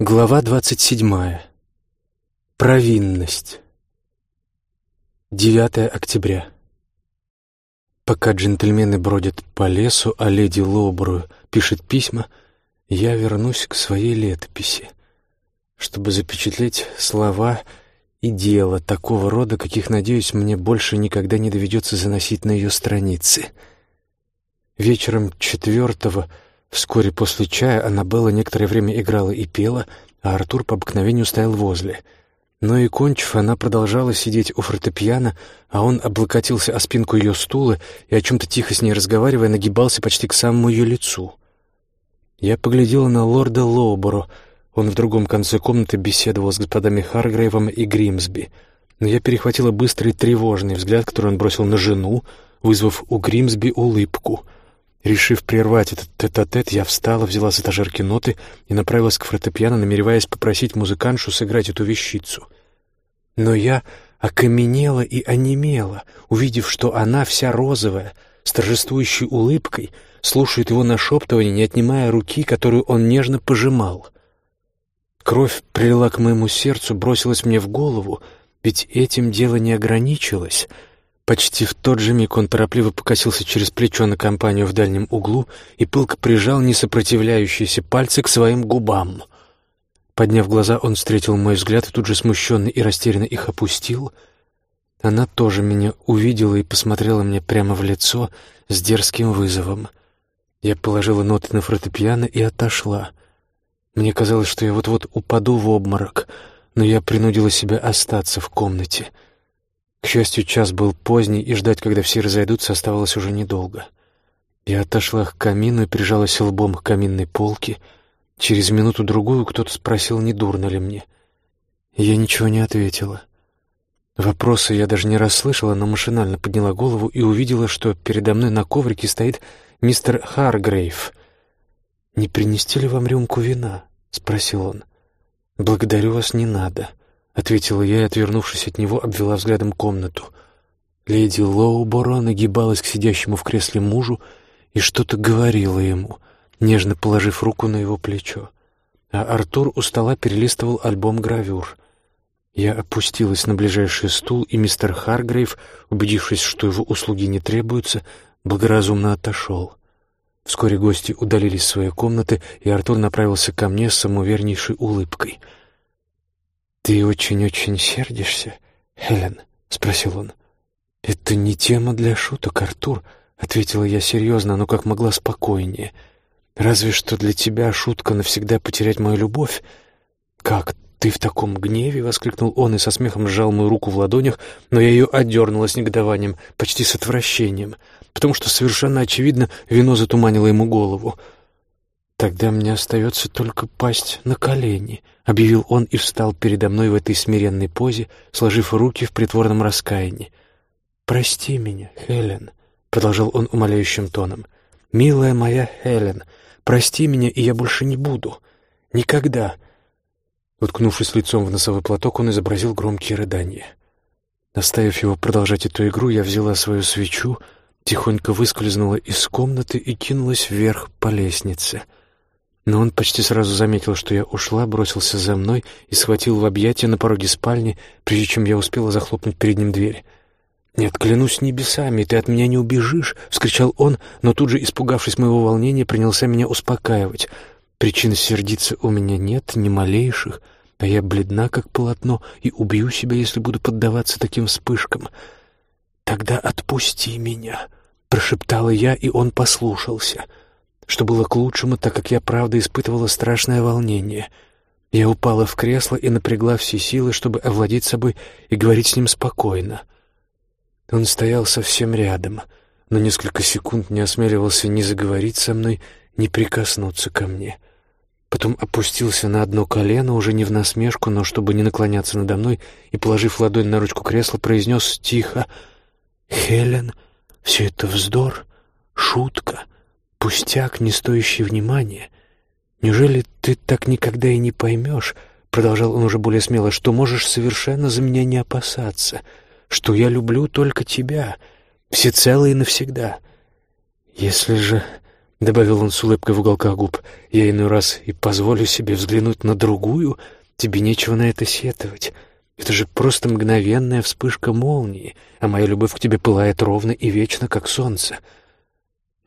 Глава двадцать седьмая. Провинность. 9 октября. Пока джентльмены бродят по лесу, а леди Лоубру пишет письма, я вернусь к своей летописи, чтобы запечатлеть слова и дело такого рода, каких, надеюсь, мне больше никогда не доведется заносить на ее страницы. Вечером четвертого, вскоре после чая, Аннабелла некоторое время играла и пела, а Артур по обыкновению стоял возле — но и кончив, она продолжала сидеть у фортепиано, а он облокотился о спинку ее стула и, о чем-то тихо с ней разговаривая, нагибался почти к самому ее лицу. Я поглядела на лорда Лоуборо. Он в другом конце комнаты беседовал с господами Харгрейвом и Гримсби. Но я перехватила быстрый тревожный взгляд, который он бросил на жену, вызвав у Гримсби улыбку — Решив прервать этот тет-а-тет, -тет, я встала, взяла с этажерки ноты и направилась к фортепиано, намереваясь попросить музыканшу сыграть эту вещицу. Но я окаменела и онемела, увидев, что она вся розовая, с торжествующей улыбкой, слушает его нашептывание, не отнимая руки, которую он нежно пожимал. Кровь прилила к моему сердцу, бросилась мне в голову, ведь этим дело не ограничилось — Почти в тот же миг он торопливо покосился через плечо на компанию в дальнем углу и пылко прижал несопротивляющиеся пальцы к своим губам. Подняв глаза, он встретил мой взгляд и тут же смущенно и растерянно их опустил. Она тоже меня увидела и посмотрела мне прямо в лицо с дерзким вызовом. Я положила ноты на фортепиано и отошла. Мне казалось, что я вот-вот упаду в обморок, но я принудила себя остаться в комнате — к счастью, час был поздний, и ждать, когда все разойдутся, оставалось уже недолго. Я отошла к камину и прижалась лбом к каминной полке. Через минуту-другую кто-то спросил, не дурно ли мне. Я ничего не ответила. Вопросы я даже не расслышала, но машинально подняла голову и увидела, что передо мной на коврике стоит мистер Харгрейв. «Не принести ли вам рюмку вина?» — спросил он. «Благодарю вас, не надо» ответила я и, отвернувшись от него, обвела взглядом комнату. Леди Лоуборо нагибалась к сидящему в кресле мужу и что-то говорила ему, нежно положив руку на его плечо. А Артур у стола перелистывал альбом гравюр. Я опустилась на ближайший стул, и мистер Харгрейв, убедившись, что его услуги не требуются, благоразумно отошел. Вскоре гости удалились в свои комнаты, и Артур направился ко мне с самоувереннейшей улыбкой — «Ты очень-очень сердишься, Хелен?» — спросил он. «Это не тема для шуток, Артур», — ответила я серьезно, но как могла спокойнее. «Разве что для тебя шутка навсегда потерять мою любовь?» «Как ты в таком гневе?» — воскликнул он и со смехом сжал мою руку в ладонях, но я ее отдернула с негодованием, почти с отвращением, потому что совершенно очевидно вино затуманило ему голову. «Тогда мне остается только пасть на колени», — объявил он и встал передо мной в этой смиренной позе, сложив руки в притворном раскаянии. «Прости меня, Хелен», — продолжал он умоляющим тоном. «Милая моя Хелен, прости меня, и я больше не буду. Никогда». Уткнувшись лицом в носовой платок, он изобразил громкие рыдания. Оставив его продолжать эту игру, я взяла свою свечу, тихонько выскользнула из комнаты и кинулась вверх по лестнице — но он почти сразу заметил, что я ушла, бросился за мной и схватил в объятия на пороге спальни, прежде чем я успела захлопнуть перед ним дверь. «Нет, клянусь небесами, ты от меня не убежишь!» — вскричал он, но тут же, испугавшись моего волнения, принялся меня успокаивать. «Причин сердиться у меня нет, ни малейших, а я бледна, как полотно, и убью себя, если буду поддаваться таким вспышкам. Тогда отпусти меня!» — прошептала я, и он послушался — что было к лучшему, так как я, правда, испытывала страшное волнение. Я упала в кресло и напрягла все силы, чтобы овладеть собой и говорить с ним спокойно. Он стоял совсем рядом, но несколько секунд не осмеливался ни заговорить со мной, ни прикоснуться ко мне. Потом опустился на одно колено, уже не в насмешку, но чтобы не наклоняться надо мной, и, положив ладонь на ручку кресла, произнес тихо «Хелен, все это вздор, шутка» пустяк, не стоящий внимания. Неужели ты так никогда и не поймешь, — продолжал он уже более смело, — что можешь совершенно за меня не опасаться, что я люблю только тебя, всецело и навсегда? Если же — добавил он с улыбкой в уголках губ. «Я иной раз и позволю себе взглянуть на другую. Тебе нечего на это сетовать. Это же просто мгновенная вспышка молнии, а моя любовь к тебе пылает ровно и вечно, как солнце.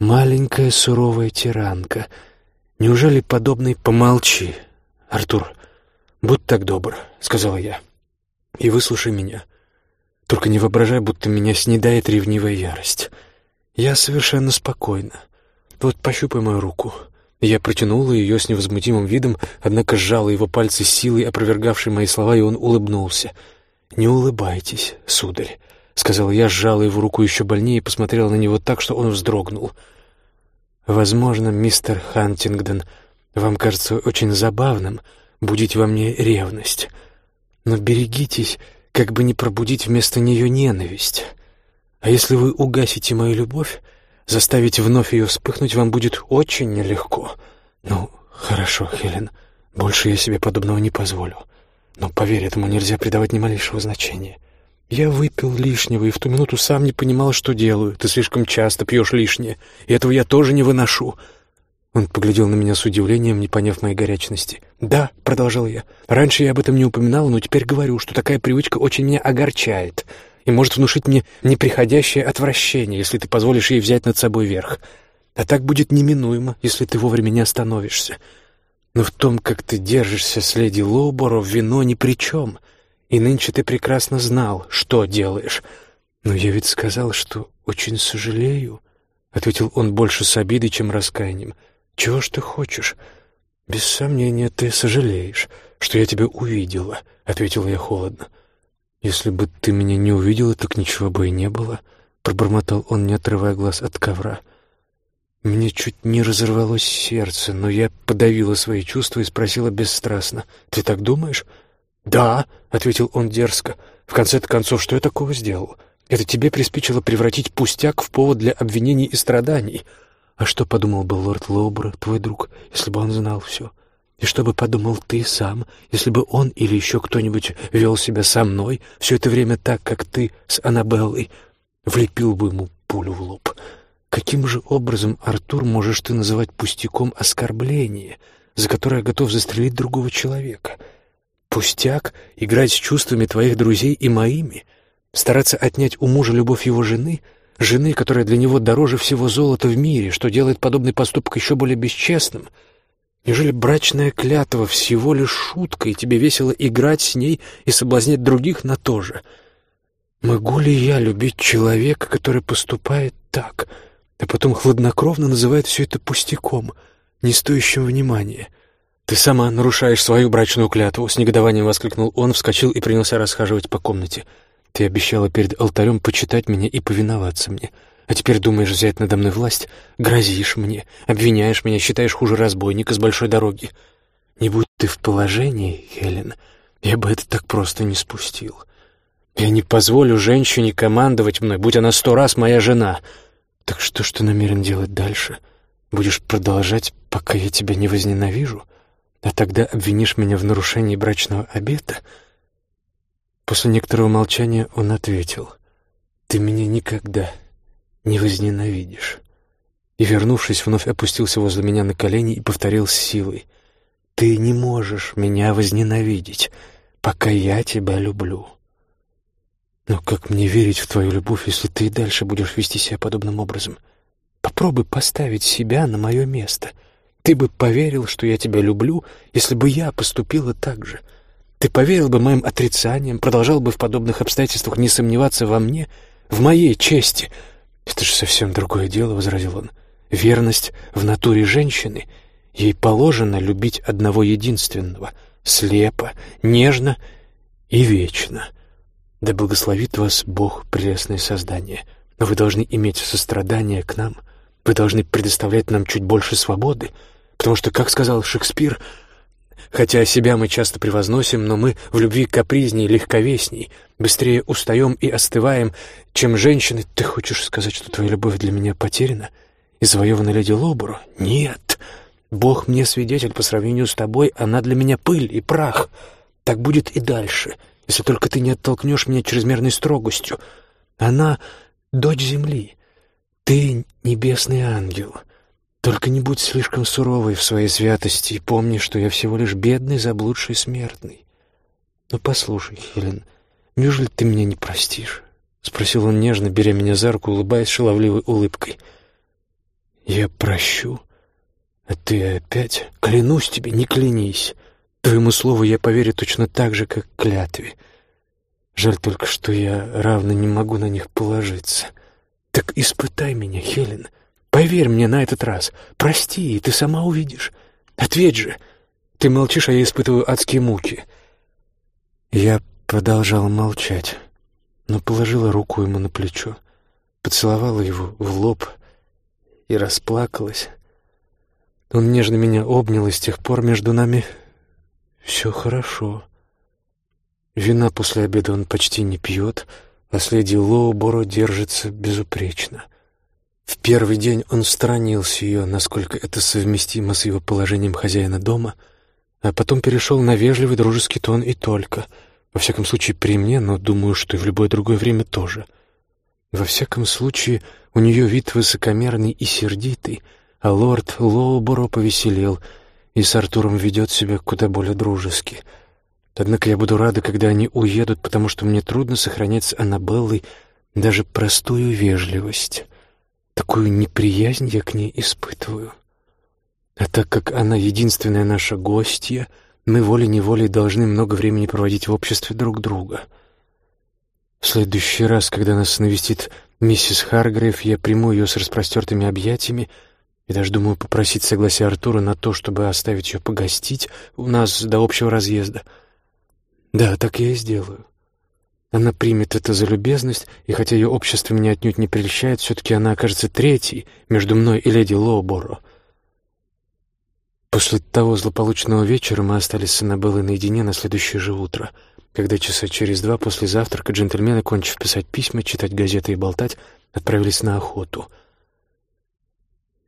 Маленькая суровая тиранка. Неужели подобный помолчи? Артур, будь так добр, — сказала я, — и выслушай меня. Только не воображай, будто меня снедает ревнивая ярость. Я совершенно спокойна. Вот пощупай мою руку. Я протянула ее с невозмутимым видом, однако сжала его пальцы силой, опровергавшей мои слова, и он улыбнулся. «Не улыбайтесь, сударь», — сказала я, сжала его руку еще больнее и посмотрела на него так, что он вздрогнул. «Возможно, мистер Хантингдон, вам кажется очень забавным будить во мне ревность, но берегитесь, как бы не пробудить вместо нее ненависть. А если вы угасите мою любовь, Заставить вновь ее вспыхнуть вам будет очень нелегко. Ну, хорошо, Хелен, больше я себе подобного не позволю. Но поверь, этому нельзя придавать ни малейшего значения. Я выпил лишнего и в ту минуту сам не понимал, что делаю. Ты слишком часто пьешь лишнее, и этого я тоже не выношу. Он поглядел на меня с удивлением, не поняв моей горячности. «Да», — продолжал я, — «раньше я об этом не упоминал, но теперь говорю, что такая привычка очень меня огорчает и может внушить мне неприходящее отвращение, если ты позволишь ей взять над собой верх. А так будет неминуемо, если ты вовремя не остановишься. Но в том, как ты держишься с леди Лоуборо, вино ни при чем. И нынче ты прекрасно знал, что делаешь. Но я ведь сказал, что очень сожалею, — ответил он больше с обидой, чем раскаянием. Чего ж ты хочешь? Без сомнения, ты сожалеешь, что я тебя увидела, — ответила я холодно. — «Если бы ты меня не увидела, так ничего бы и не было», — пробормотал он, не отрывая глаз от ковра. Мне чуть не разорвалось сердце, но я подавила свои чувства и спросила бесстрастно. «Ты так думаешь?» «Да», — ответил он дерзко. «В конце-то концов, что я такого сделал? Это тебе приспичило превратить пустяк в повод для обвинений и страданий. А что подумал бы лорд Лоубер, твой друг, если бы он знал все? И что бы подумал ты сам, если бы он или еще кто-нибудь вел себя со мной все это время так, как ты с Аннабеллой, влепил бы ему пулю в лоб? Каким же образом, Артур, можешь ты называть пустяком оскорбление, за которое готов застрелить другого человека? Пустяк — играть с чувствами твоих друзей и моими? Стараться отнять у мужа любовь его жены — жены, которая для него дороже всего золота в мире, что делает подобный поступок еще более бесчестным — Неужели брачная клятва всего лишь шутка, и тебе весело играть с ней и соблазнять других на то же? Могу ли я любить человека, который поступает так, а потом хладнокровно называет все это пустяком, не стоящим внимания? Ты сама нарушаешь свою брачную клятву, с негодованием воскликнул он, вскочил и принялся расхаживать по комнате. Ты обещала перед алтарем почитать меня и повиноваться мне. А теперь думаешь взять надо мной власть? Грозишь мне, обвиняешь меня, считаешь хуже разбойника с большой дороги. Не будь ты в положении, Хелен, я бы это так просто не спустил. Я не позволю женщине командовать мной, будь она сто раз моя жена. Так что ж ты намерен делать дальше? Будешь продолжать, пока я тебя не возненавижу? А тогда обвинишь меня в нарушении брачного обета?» После некоторого молчания он ответил. «Ты меня никогда не возненавидишь». И, вернувшись, вновь опустился возле меня на колени и повторил с силой. «Ты не можешь меня возненавидеть, пока я тебя люблю». Но как мне верить в твою любовь, если ты и дальше будешь вести себя подобным образом? Попробуй поставить себя на мое место. Ты бы поверил, что я тебя люблю, если бы я поступила так же. Ты поверил бы моим отрицаниям, продолжал бы в подобных обстоятельствах не сомневаться во мне, в моей чести — «Это же совсем другое дело», — возразил он. «Верность в натуре женщины. Ей положено любить одного единственного, слепо, нежно и вечно. Да благословит вас Бог, прелестное создание. Но вы должны иметь сострадание к нам, вы должны предоставлять нам чуть больше свободы, потому что, как сказал Шекспир, — Хотя себя мы часто превозносим, но мы в любви капризней, легковесней, быстрее устаем и остываем, чем женщины. Ты хочешь сказать, что твоя любовь для меня потеряна и завоевана леди Лобуру? Нет. Бог мне свидетель, по сравнению с тобой она для меня пыль и прах. Так будет и дальше, если только ты не оттолкнешь меня чрезмерной строгостью. Она — дочь земли. Ты — небесный ангел. Только не будь слишком суровой в своей святости и помни, что я всего лишь бедный заблудший смертный. Ну, послушай, Хелен, неужели ты меня не простишь?» — спросил он нежно, беря меня за руку, улыбаясь шаловливой улыбкой. «Я прощу. А ты опять? Клянусь тебе, не клянись. Твоему слову я поверю точно так же, как клятве. Жаль только, что я равно не могу на них положиться. Так испытай меня, Хелен. Поверь мне на этот раз. Прости, и ты сама увидишь. Ответь же. Ты молчишь, а я испытываю адские муки». Я продолжала молчать, но положила руку ему на плечо, поцеловала его в лоб и расплакалась. Он нежно меня обнял, и с тех пор между нами все хорошо. Вина после обеда он почти не пьет, с Лоуборо держится безупречно. В первый день он сторонился ее, насколько это совместимо с его положением хозяина дома — а потом перешел на вежливый дружеский тон и только. Во всяком случае, при мне, но думаю, что и в любое другое время тоже. Во всяком случае, у нее вид высокомерный и сердитый, а лорд Лоуборо повеселел и с Артуром ведет себя куда более дружески. Однако я буду рада, когда они уедут, потому что мне трудно сохранять с Аннабеллой даже простую вежливость. Такую неприязнь я к ней испытываю. А так как она единственная наша гостья, мы волей-неволей должны много времени проводить в обществе друг друга. В следующий раз, когда нас навестит миссис Харгрейв, я приму ее с распростертыми объятиями и даже думаю попросить согласия Артура на то, чтобы оставить ее погостить у нас до общего разъезда. Да, так я и сделаю. Она примет это за любезность, и хотя ее общество меня отнюдь не прельщает, все-таки она окажется третьей между мной и леди Лоуборо — После того злополучного вечера мы остались с Аннабеллой наедине на следующее же утро, когда часа через два после завтрака джентльмены, кончив писать письма, читать газеты и болтать, отправились на охоту.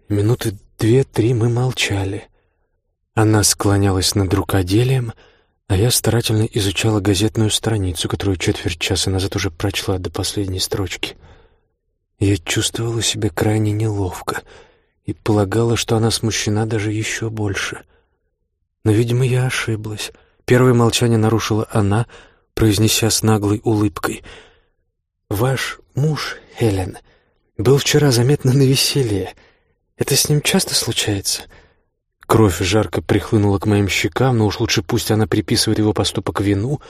Минуты две-три мы молчали. Она склонялась над рукоделием, а я старательно изучала газетную страницу, которую четверть часа назад уже прочла до последней строчки. Я чувствовала себя крайне неловко — и полагала, что она смущена даже еще больше. Но, видимо, я ошиблась. Первое молчание нарушила она, произнеся с наглой улыбкой. «Ваш муж, Хелен, был вчера заметно на веселье. Это с ним часто случается?» Кровь жарко прихлынула к моим щекам, но уж лучше пусть она приписывает его поступок вину.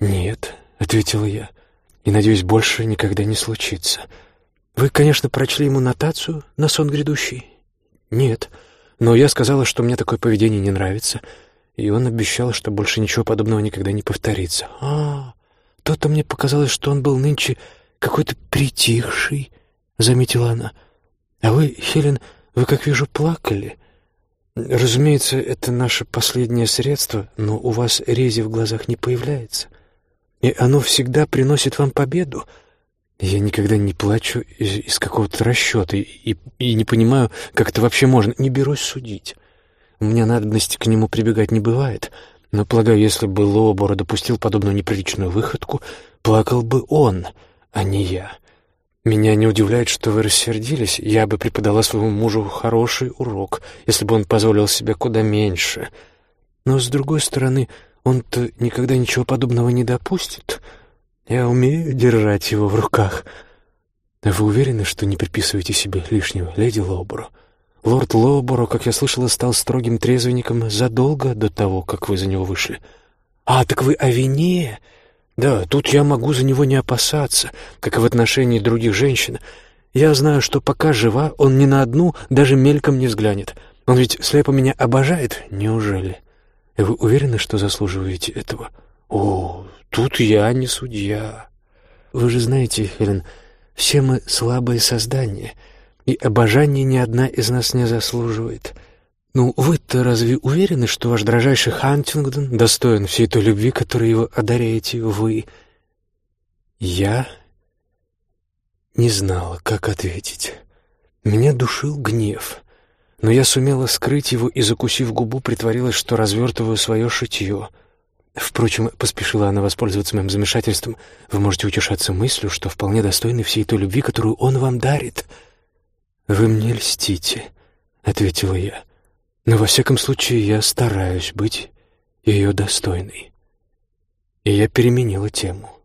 «Нет», — ответила я, — «и, надеюсь, больше никогда не случится». Вы, конечно, прочли ему нотацию на сон грядущий? Нет. Но я сказала, что мне такое поведение не нравится, и он обещал, что больше ничего подобного никогда не повторится. А, то-то мне показалось, что он был нынче какой-то притихший, заметила она. А вы, Хелен, вы, как вижу, плакали. Разумеется, это наше последнее средство, но у вас рези в глазах не появляется. И оно всегда приносит вам победу — я никогда не плачу из, из какого-то расчета и, и не понимаю, как это вообще можно. Не берусь судить. У меня надобности к нему прибегать не бывает. Но, полагаю, если бы Лоубора допустил подобную неприличную выходку, плакал бы он, а не я. Меня не удивляет, что вы рассердились. Я бы преподала своему мужу хороший урок, если бы он позволил себе куда меньше. Но, с другой стороны, он-то никогда ничего подобного не допустит». Я умею держать его в руках. Вы уверены, что не приписываете себе лишнего, леди Лоуборо? Лорд Лоуборо, как я слышала, стал строгим трезвенником задолго до того, как вы за него вышли. А, так вы о вине? Да, тут я могу за него не опасаться, как и в отношении других женщин. Я знаю, что пока жива, он ни на одну даже мельком не взглянет. Он ведь слепо меня обожает, неужели? Вы уверены, что заслуживаете этого? О, Тут я не судья. Вы же знаете, Хелен, все мы слабые создания, и обожания ни одна из нас не заслуживает. Ну, вы-то разве уверены, что ваш дрожайший Хантингдон достоин всей той любви, которой его одаряете вы? Я не знала, как ответить. Меня душил гнев, но я сумела скрыть его и, закусив губу, притворилась, что развертываю свое шитье — Впрочем, поспешила она воспользоваться моим замешательством. Вы можете утешаться мыслью, что вполне достойны всей той любви, которую он вам дарит. Вы мне льстите. — ответила я. «Но во всяком случае я стараюсь быть ее достойной». И я переменила тему.